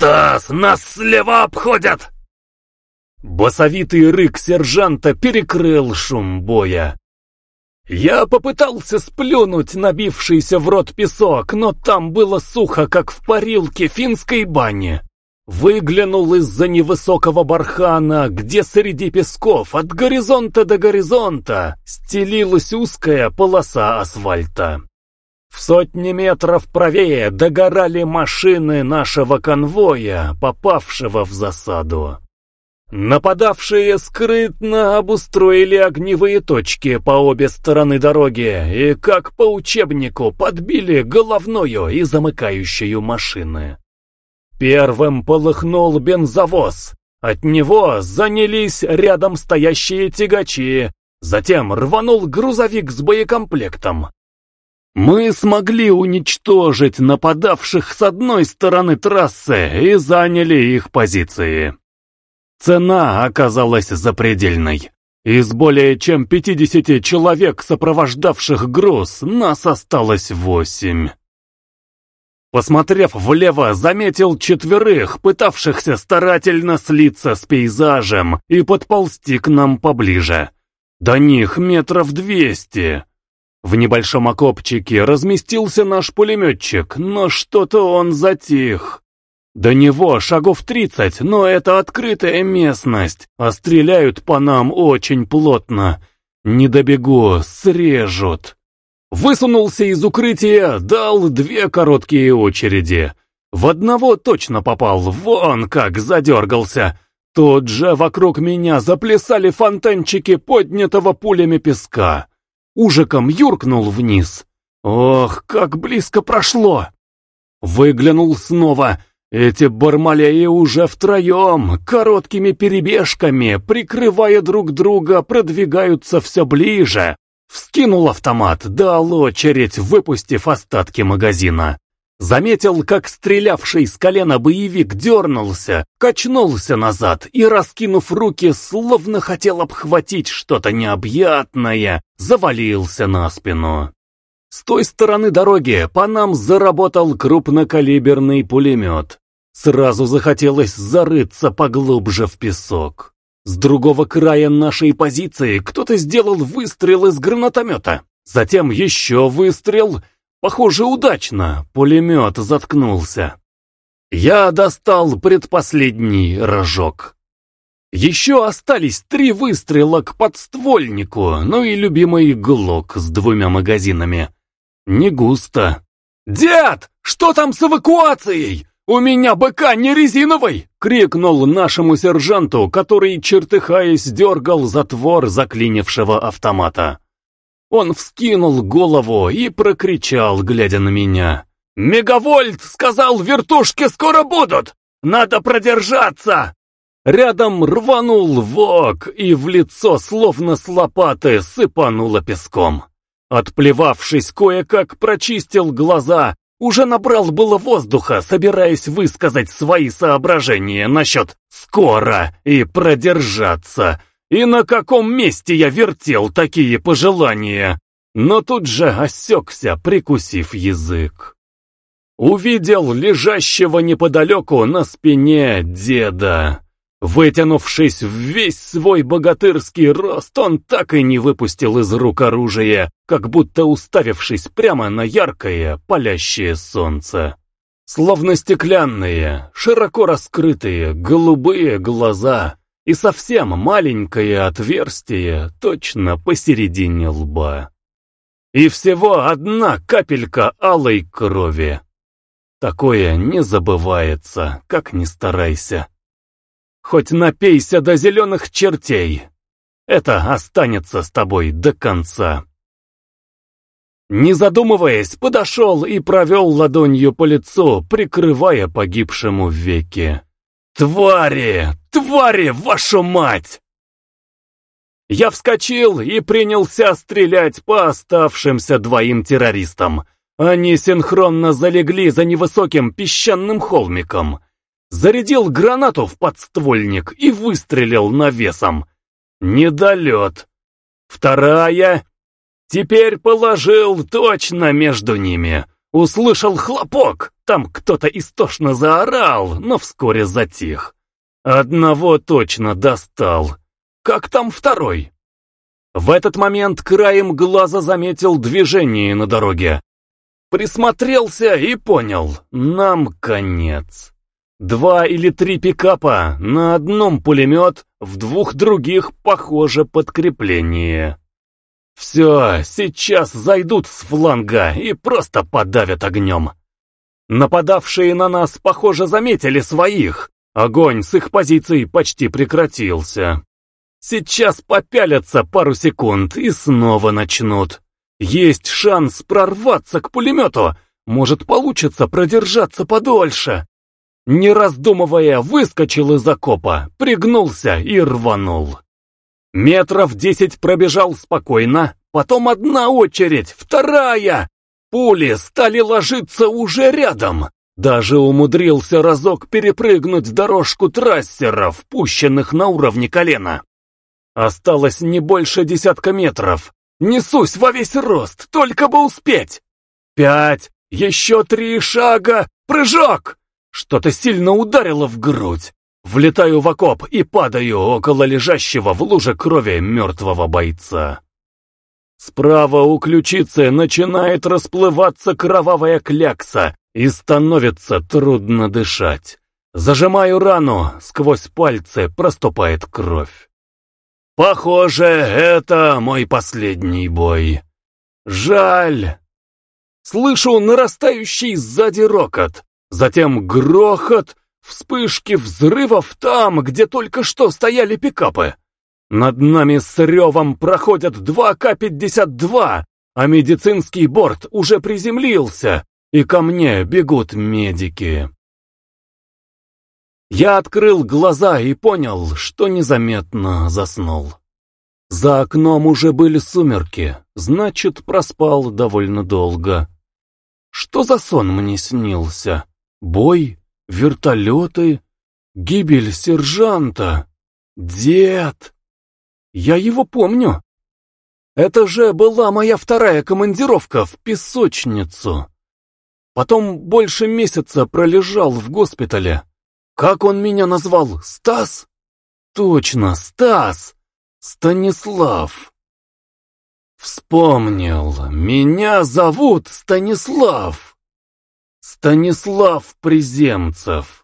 «Стас, нас слева обходят!» Басовитый рык сержанта перекрыл шум боя. Я попытался сплюнуть набившийся в рот песок, но там было сухо, как в парилке финской бани. Выглянул из-за невысокого бархана, где среди песков от горизонта до горизонта стелилась узкая полоса асфальта. В сотни метров правее догорали машины нашего конвоя, попавшего в засаду. Нападавшие скрытно обустроили огневые точки по обе стороны дороги и, как по учебнику, подбили головную и замыкающую машины. Первым полыхнул бензовоз. От него занялись рядом стоящие тягачи. Затем рванул грузовик с боекомплектом. Мы смогли уничтожить нападавших с одной стороны трассы и заняли их позиции. Цена оказалась запредельной. Из более чем 50 человек, сопровождавших груз, нас осталось восемь. Посмотрев влево, заметил четверых, пытавшихся старательно слиться с пейзажем и подползти к нам поближе. До них метров двести. В небольшом окопчике разместился наш пулеметчик, но что-то он затих. До него шагов тридцать, но это открытая местность, а стреляют по нам очень плотно. Не добегу, срежут. Высунулся из укрытия, дал две короткие очереди. В одного точно попал, вон как задергался. Тут же вокруг меня заплясали фонтанчики поднятого пулями песка. Ужиком юркнул вниз. Ох, как близко прошло! Выглянул снова. Эти бармалеи уже втроем, короткими перебежками, прикрывая друг друга, продвигаются все ближе. Вскинул автомат, дал очередь, выпустив остатки магазина. Заметил, как стрелявший с колена боевик дернулся, качнулся назад и, раскинув руки, словно хотел обхватить что-то необъятное, завалился на спину. С той стороны дороги по нам заработал крупнокалиберный пулемет. Сразу захотелось зарыться поглубже в песок. С другого края нашей позиции кто-то сделал выстрел из гранатомета. Затем еще выстрел. Похоже, удачно. Пулемет заткнулся. Я достал предпоследний рожок. Еще остались три выстрела к подствольнику, ну и любимый глок с двумя магазинами. Не густо. «Дед, что там с эвакуацией? «У меня быка не резиновый!» — крикнул нашему сержанту, который, чертыхаясь, дергал затвор заклинившего автомата. Он вскинул голову и прокричал, глядя на меня. «Мегавольт сказал, вертушки скоро будут! Надо продержаться!» Рядом рванул вок, и в лицо, словно с лопаты, сыпануло песком. Отплевавшись, кое-как прочистил глаза уже набрал было воздуха, собираясь высказать свои соображения насчет «скоро» и «продержаться», и на каком месте я вертел такие пожелания, но тут же осекся, прикусив язык. Увидел лежащего неподалеку на спине деда. Вытянувшись в весь свой богатырский рост, он так и не выпустил из рук оружие, как будто уставившись прямо на яркое, палящее солнце. Словно стеклянные, широко раскрытые, голубые глаза и совсем маленькое отверстие точно посередине лба. И всего одна капелька алой крови. Такое не забывается, как ни старайся. Хоть напейся до зеленых чертей. Это останется с тобой до конца. Не задумываясь, подошел и провел ладонью по лицу, прикрывая погибшему веки. «Твари! Твари, вашу мать!» Я вскочил и принялся стрелять по оставшимся двоим террористам. Они синхронно залегли за невысоким песчаным холмиком зарядил гранату в подствольник и выстрелил навесом. Недолет. Вторая. Теперь положил точно между ними. Услышал хлопок. там кто-то истошно заорал, но вскоре затих. Одного точно достал. Как там второй? В этот момент краем глаза заметил движение на дороге. Присмотрелся и понял, нам конец. Два или три пикапа, на одном пулемет, в двух других, похоже, подкрепление. Все, сейчас зайдут с фланга и просто подавят огнем. Нападавшие на нас, похоже, заметили своих. Огонь с их позиций почти прекратился. Сейчас попялятся пару секунд и снова начнут. Есть шанс прорваться к пулемету. Может, получится продержаться подольше. Не раздумывая, выскочил из окопа, пригнулся и рванул. Метров десять пробежал спокойно, потом одна очередь, вторая. Пули стали ложиться уже рядом. Даже умудрился разок перепрыгнуть дорожку трассеров, пущенных на уровне колена. Осталось не больше десятка метров. Несусь во весь рост, только бы успеть. Пять, еще три шага, прыжок! Что-то сильно ударило в грудь. Влетаю в окоп и падаю около лежащего в луже крови мертвого бойца. Справа у ключицы начинает расплываться кровавая клякса и становится трудно дышать. Зажимаю рану, сквозь пальцы проступает кровь. Похоже, это мой последний бой. Жаль. Слышу нарастающий сзади рокот, затем грохот, Вспышки взрывов там, где только что стояли пикапы. Над нами с ревом проходят два К-52, а медицинский борт уже приземлился, и ко мне бегут медики. Я открыл глаза и понял, что незаметно заснул. За окном уже были сумерки, значит, проспал довольно долго. Что за сон мне снился? Бой? Вертолеты, гибель сержанта, дед. Я его помню. Это же была моя вторая командировка в песочницу. Потом больше месяца пролежал в госпитале. Как он меня назвал? Стас? Точно, Стас! Станислав. Вспомнил, меня зовут Станислав. Станислав Приземцев.